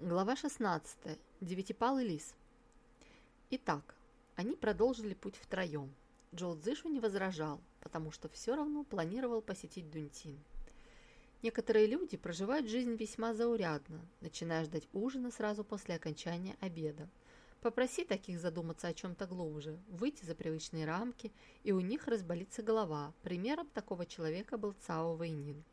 Глава 16. Девятипалый лис. Итак, они продолжили путь втроем. Джоу Цзышу не возражал, потому что все равно планировал посетить Дунтин. Некоторые люди проживают жизнь весьма заурядно, начиная ждать ужина сразу после окончания обеда. Попроси таких задуматься о чем-то глубже, выйти за привычные рамки, и у них разболится голова. Примером такого человека был Цао Вэйнин.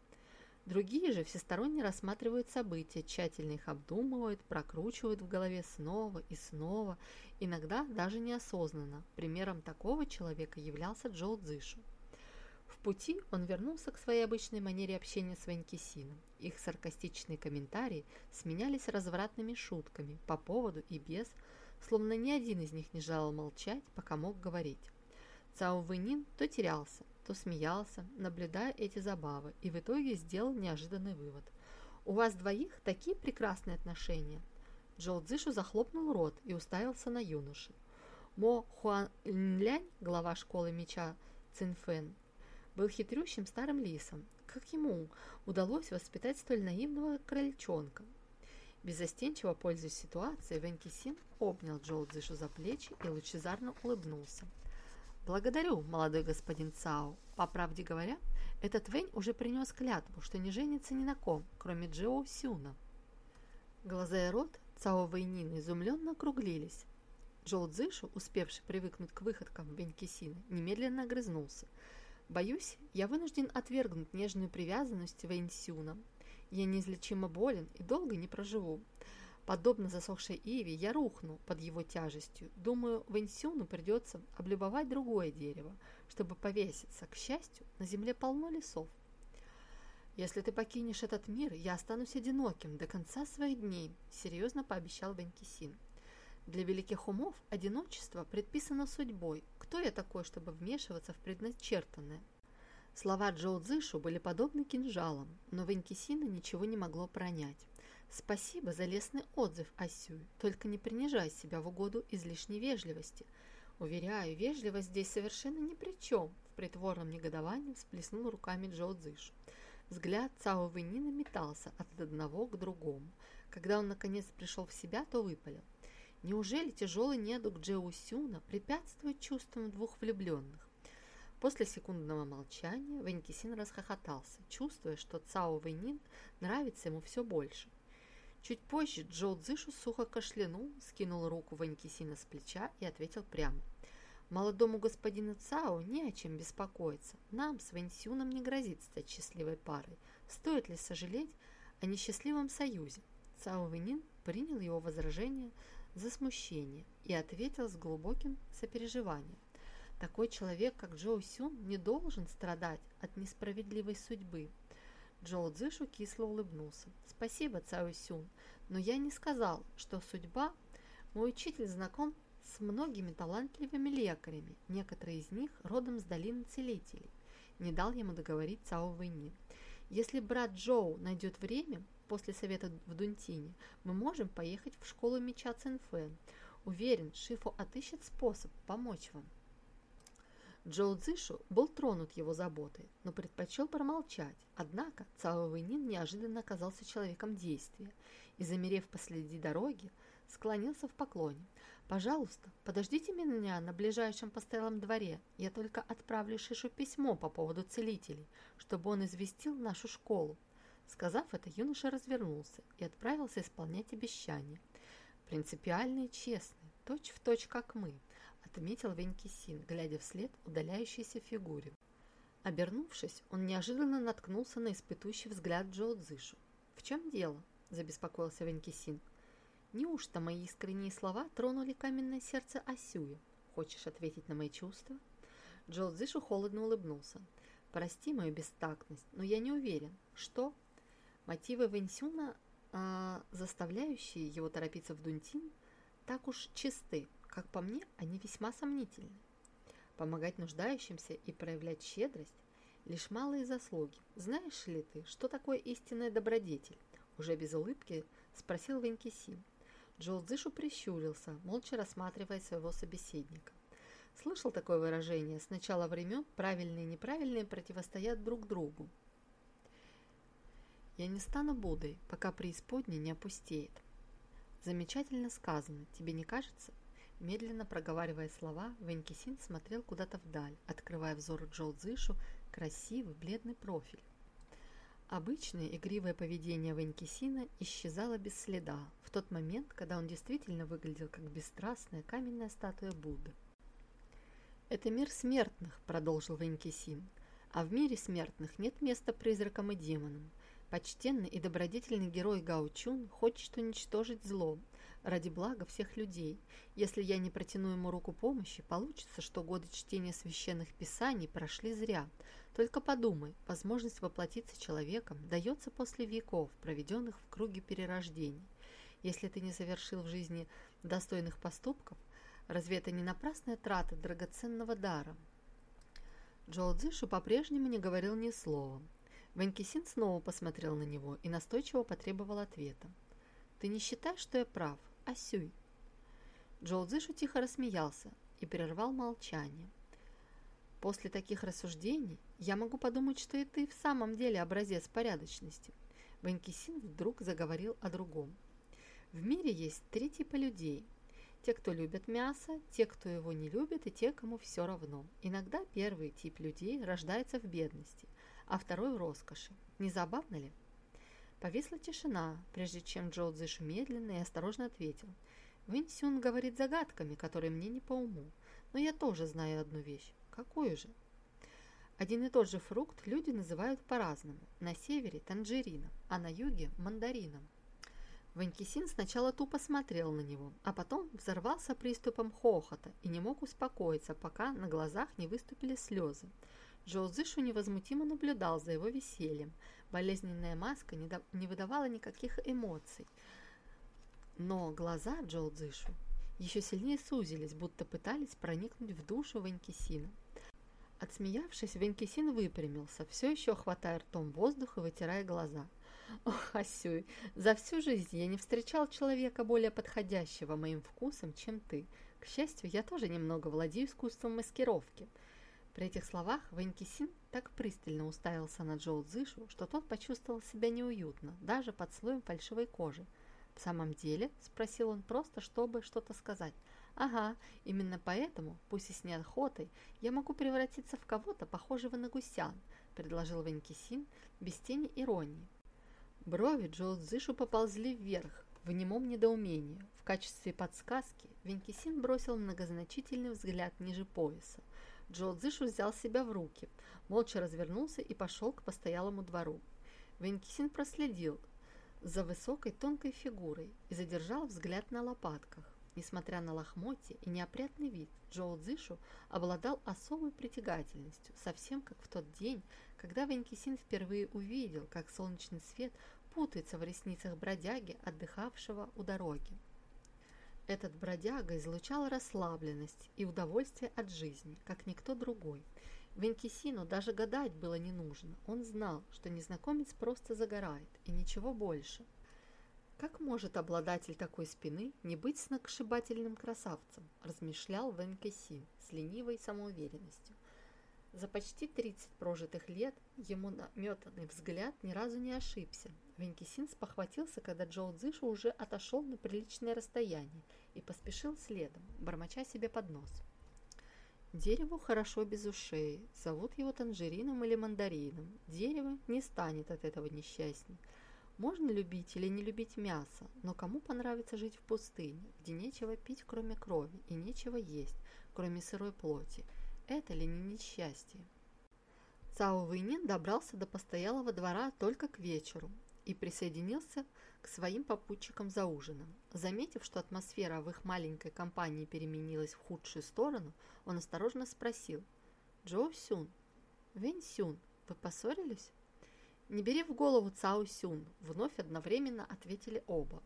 Другие же всесторонне рассматривают события, тщательно их обдумывают, прокручивают в голове снова и снова, иногда даже неосознанно. Примером такого человека являлся Джоу Цзышу. В пути он вернулся к своей обычной манере общения с Ванькисином. Их саркастичные комментарии сменялись развратными шутками по поводу и без, словно ни один из них не желал молчать, пока мог говорить. Цао Вэнин то терялся, то смеялся, наблюдая эти забавы, и в итоге сделал неожиданный вывод. «У вас двоих такие прекрасные отношения!» Джоу Цзишу захлопнул рот и уставился на юношу. Мо Хуан Лянь, глава школы меча Цинфэн, был хитрющим старым лисом. Как ему удалось воспитать столь наивного крольчонка? Безостенчиво пользуясь ситуацией, Вэнь Кисин обнял Джоу Цзишу за плечи и лучезарно улыбнулся. «Благодарю, молодой господин Цао. По правде говоря, этот Вэнь уже принес клятву, что не женится ни на ком, кроме Джоу Сюна». Глаза и рот Цао Вэйнина изумленно округлились. Джоу Цзышу, успевший привыкнуть к выходкам Вэнь Кисина, немедленно огрызнулся. «Боюсь, я вынужден отвергнуть нежную привязанность Вэнь Сюна. Я неизлечимо болен и долго не проживу. Подобно засохшей иве, я рухну под его тяжестью. Думаю, Вэньсюну придется облюбовать другое дерево, чтобы повеситься. К счастью, на земле полно лесов. «Если ты покинешь этот мир, я останусь одиноким до конца своих дней», — серьезно пообещал Венкисин. «Для великих умов одиночество предписано судьбой. Кто я такой, чтобы вмешиваться в предначертанное?» Слова Джоу Цзышу были подобны кинжалам, но Венкисина ничего не могло пронять. Спасибо за лестный отзыв, Асюй. Только не принижай себя в угоду излишней вежливости. Уверяю, вежливость здесь совершенно ни при чем. В притворном негодовании всплеснул руками Джоу Цзыш. Взгляд Цао Вэнина метался от одного к другому. Когда он наконец пришел в себя, то выпалил. Неужели тяжелый недуг Джоу Сюна препятствует чувствам двух влюбленных? После секундного молчания Вэнькисин расхохотался, чувствуя, что Цао Вэнин нравится ему все больше. Чуть позже Джоу Цзышу сухо кашлянул, скинул руку Ванькисина с плеча и ответил прямо. Молодому господину Цао не о чем беспокоиться. Нам с Вэньсюном не грозит стать счастливой парой. Стоит ли сожалеть о несчастливом союзе? Цао Вэнин принял его возражение за смущение и ответил с глубоким сопереживанием. Такой человек, как Джоу Сюн, не должен страдать от несправедливой судьбы. Джоу Цзышу кисло улыбнулся. «Спасибо, Цао Сюн, но я не сказал, что судьба... Мой учитель знаком с многими талантливыми лекарями, некоторые из них родом с долины целителей. Не дал ему договорить Цао Вэйни. Если брат Джоу найдет время, после совета в Дунтине, мы можем поехать в школу меча Цинфэн. Уверен, Шифу отыщет способ помочь вам. Джоу Цзишу был тронут его заботой, но предпочел промолчать. Однако Цао Вэйнин неожиданно оказался человеком действия и, замерев посреди дороги, склонился в поклоне. «Пожалуйста, подождите меня на ближайшем постоялом дворе. Я только отправлю Шишу письмо по поводу целителей, чтобы он известил нашу школу». Сказав это, юноша развернулся и отправился исполнять обещание. Принципиальный и честный, точь в точь, как мы – отметил Венкисин, глядя вслед удаляющейся фигуре. Обернувшись, он неожиданно наткнулся на испытующий взгляд Джоу Цзышу. «В чем дело?» – забеспокоился Венкисин. «Неужто мои искренние слова тронули каменное сердце Асюя? Хочешь ответить на мои чувства?» Джоу Цзышу холодно улыбнулся. «Прости мою бестактность, но я не уверен, что...» Мотивы Вэньсюна, э, заставляющие его торопиться в Дунтин, так уж чисты, как по мне, они весьма сомнительны. Помогать нуждающимся и проявлять щедрость – лишь малые заслуги. Знаешь ли ты, что такое истинная добродетель? Уже без улыбки спросил Венкиси. Джоу Цзышу прищурился, молча рассматривая своего собеседника. Слышал такое выражение «с начала времен правильные и неправильные противостоят друг другу». Я не стану Буддой, пока преисподня не опустеет. Замечательно сказано, тебе не кажется? Медленно проговаривая слова, Венкисин смотрел куда-то вдаль, открывая взору Джоу Цзышу красивый бледный профиль. Обычное игривое поведение Венкисина исчезало без следа в тот момент, когда он действительно выглядел как бесстрастная каменная статуя Будды. «Это мир смертных», — продолжил Венкисин, — «а в мире смертных нет места призракам и демонам. Почтенный и добродетельный герой Гаучун хочет уничтожить зло, ради блага всех людей. Если я не протяну ему руку помощи, получится, что годы чтения священных писаний прошли зря. Только подумай, возможность воплотиться человеком дается после веков, проведенных в круге перерождений. Если ты не совершил в жизни достойных поступков, разве это не напрасная трата драгоценного дара? Джоу Цзишу по-прежнему не говорил ни слова. Ванькисин снова посмотрел на него и настойчиво потребовал ответа. «Ты не считаешь, что я прав? Асюй!» Джоу Цзишу тихо рассмеялся и прервал молчание. «После таких рассуждений я могу подумать, что и ты в самом деле образец порядочности». Ванькисин вдруг заговорил о другом. В мире есть три типа людей. Те, кто любят мясо, те, кто его не любит, и те, кому все равно. Иногда первый тип людей рождается в бедности, а второй в роскоши. Не забавно ли? Повисла тишина, прежде чем Джоу Цзыш медленно и осторожно ответил. Вэнь говорит загадками, которые мне не по уму, но я тоже знаю одну вещь. Какую же? Один и тот же фрукт люди называют по-разному. На севере – танжерином, а на юге – мандарином. Ванькисин сначала тупо смотрел на него, а потом взорвался приступом хохота и не мог успокоиться, пока на глазах не выступили слезы. Джоу Зышу невозмутимо наблюдал за его весельем. Болезненная маска не, до... не выдавала никаких эмоций. Но глаза Джоу Цзышу еще сильнее сузились, будто пытались проникнуть в душу Ванькисина. Отсмеявшись, Венкисин выпрямился, все еще хватая ртом воздух и вытирая глаза. «Ох, Асюй, за всю жизнь я не встречал человека более подходящего моим вкусом, чем ты. К счастью, я тоже немного владею искусством маскировки». При этих словах Венкисин так пристально уставился на Джоу Цзышу, что тот почувствовал себя неуютно, даже под слоем фальшивой кожи. «В самом деле?» – спросил он просто, чтобы что-то сказать. «Ага, именно поэтому, пусть и с неохотой, я могу превратиться в кого-то, похожего на гусян», – предложил Венкисин без тени иронии. Брови Джоу Цзышу поползли вверх, в немом недоумении. В качестве подсказки Венкисин бросил многозначительный взгляд ниже пояса. Джоу Цзышу взял себя в руки, молча развернулся и пошел к постоялому двору. Венкисин проследил за высокой тонкой фигурой и задержал взгляд на лопатках. Несмотря на лохмотье и неопрятный вид, Джоу Цзишу обладал особой притягательностью, совсем как в тот день, когда Венкисин впервые увидел, как солнечный свет путается в ресницах бродяги, отдыхавшего у дороги. Этот бродяга излучал расслабленность и удовольствие от жизни, как никто другой – Венкисину даже гадать было не нужно. Он знал, что незнакомец просто загорает, и ничего больше. «Как может обладатель такой спины не быть сногсшибательным красавцем?» – размышлял Венкисин с ленивой самоуверенностью. За почти 30 прожитых лет ему наметанный взгляд ни разу не ошибся. Венкисин спохватился, когда Джоу Цзышу уже отошел на приличное расстояние и поспешил следом, бормоча себе под нос. Дереву хорошо без ушей, зовут его танжерином или мандарином. Дерево не станет от этого несчастней. Можно любить или не любить мясо, но кому понравится жить в пустыне, где нечего пить, кроме крови, и нечего есть, кроме сырой плоти? Это ли не несчастье? Цао Вэйнин добрался до постоялого двора только к вечеру и присоединился к своим попутчикам за ужином. Заметив, что атмосфера в их маленькой компании переменилась в худшую сторону, он осторожно спросил. «Джоу Сюн, Вэнь Сюн, вы поссорились?» «Не бери в голову Цао Сюн», — вновь одновременно ответили оба.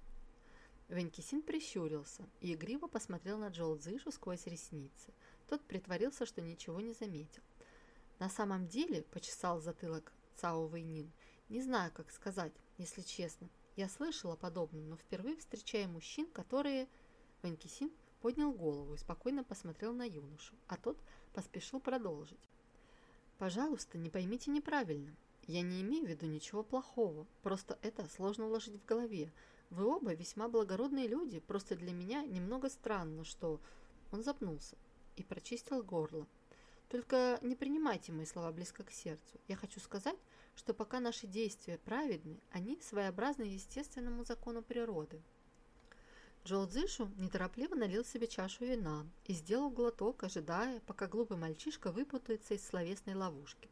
Венкисин прищурился и игриво посмотрел на Джоу Цзышу сквозь ресницы. Тот притворился, что ничего не заметил. На самом деле, почесал затылок Цао Вэйнин, не знаю, как сказать, если честно. Я слышала подобное, но впервые встречаю мужчин, которые... Ванькисин поднял голову и спокойно посмотрел на юношу, а тот поспешил продолжить. «Пожалуйста, не поймите неправильно. Я не имею в виду ничего плохого, просто это сложно уложить в голове. Вы оба весьма благородные люди, просто для меня немного странно, что...» Он запнулся и прочистил горло. «Только не принимайте мои слова близко к сердцу. Я хочу сказать, что пока наши действия праведны, они своеобразны естественному закону природы». Джоу Цзишу неторопливо налил себе чашу вина и сделал глоток, ожидая, пока глупый мальчишка выпутается из словесной ловушки.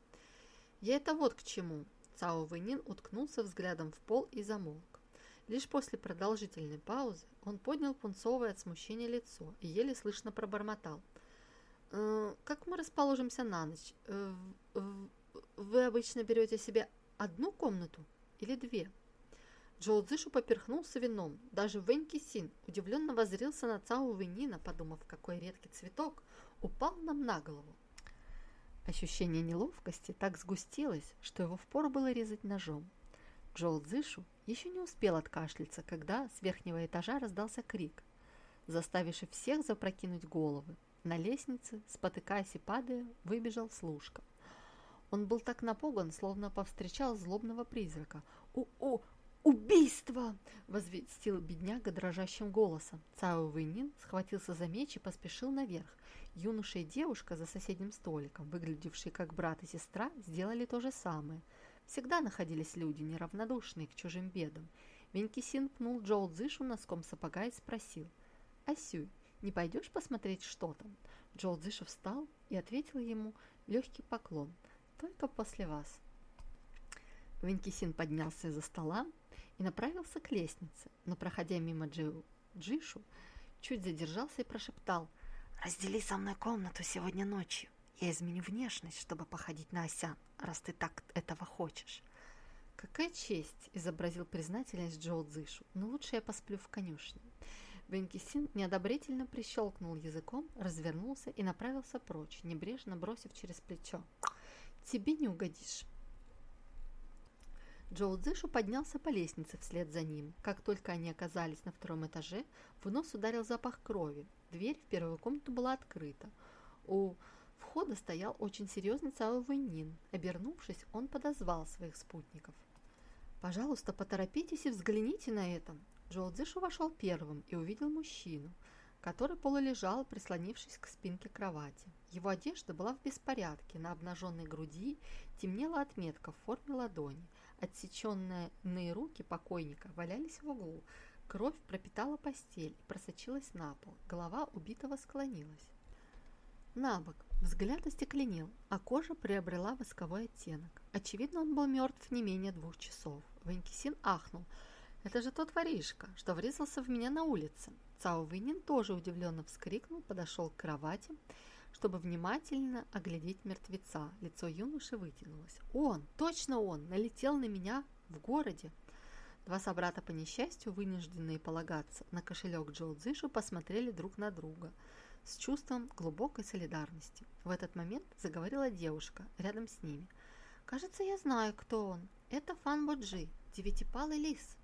«Я это вот к чему!» Цао Вэнин уткнулся взглядом в пол и замолк. Лишь после продолжительной паузы он поднял пунцовое от смущения лицо и еле слышно пробормотал. «Э, «Как мы расположимся на ночь? Э, вы обычно берете себе одну комнату или две?» Джоу Цзышу поперхнулся вином. Даже Вэнь Кисин удивленно воззрился на Цао Вэнина, подумав, какой редкий цветок упал нам на голову. Ощущение неловкости так сгустилось, что его впору было резать ножом. Джоу Цзышу еще не успел откашляться, когда с верхнего этажа раздался крик, заставивший всех запрокинуть головы. На лестнице, спотыкаясь и падая, выбежал служка. Он был так напуган, словно повстречал злобного призрака. «У-у! «Убийство!» – возвестил бедняга дрожащим голосом. Цао Вэнин схватился за меч и поспешил наверх. Юноша и девушка за соседним столиком, выглядевшие как брат и сестра, сделали то же самое. Всегда находились люди, неравнодушные к чужим бедам. Венкисин пнул Джоу Цзышу носком сапога и спросил. «Асюй, не пойдешь посмотреть, что там?» Джоу Цзышу встал и ответил ему легкий поклон. «Только после вас». Венкисин поднялся из-за стола и направился к лестнице, но, проходя мимо Джиу Джишу, чуть задержался и прошептал «Раздели со мной комнату сегодня ночью. Я изменю внешность, чтобы походить на Осян, раз ты так этого хочешь». «Какая честь!» – изобразил признательность Джоу Цзышу. «Но лучше я посплю в конюшне». Венкисин неодобрительно прищелкнул языком, развернулся и направился прочь, небрежно бросив через плечо. «Тебе не угодишь». Джоу Цзышу поднялся по лестнице вслед за ним. Как только они оказались на втором этаже, в нос ударил запах крови. Дверь в первую комнату была открыта. У входа стоял очень серьезный Цао Вэньнин. Обернувшись, он подозвал своих спутников. «Пожалуйста, поторопитесь и взгляните на это». Джоу Цзышу вошел первым и увидел мужчину, который полулежал, прислонившись к спинке кровати. Его одежда была в беспорядке, на обнаженной груди темнела отметка в форме ладони – Отсеченные руки покойника валялись в углу. Кровь пропитала постель и просочилась на пол. Голова убитого склонилась. На бок. Взгляд остекленел, а кожа приобрела восковой оттенок. Очевидно, он был мертв не менее двух часов. Ванькисин ахнул. «Это же тот воришка, что врезался в меня на улице!» Цао Винин тоже удивленно вскрикнул, подошел к кровати чтобы внимательно оглядеть мертвеца. Лицо юноши вытянулось. «Он! Точно он! Налетел на меня в городе!» Два собрата по несчастью, вынужденные полагаться на кошелек Джоу Цзышу, посмотрели друг на друга с чувством глубокой солидарности. В этот момент заговорила девушка рядом с ними. «Кажется, я знаю, кто он. Это Фан Боджи, девятипалый лис».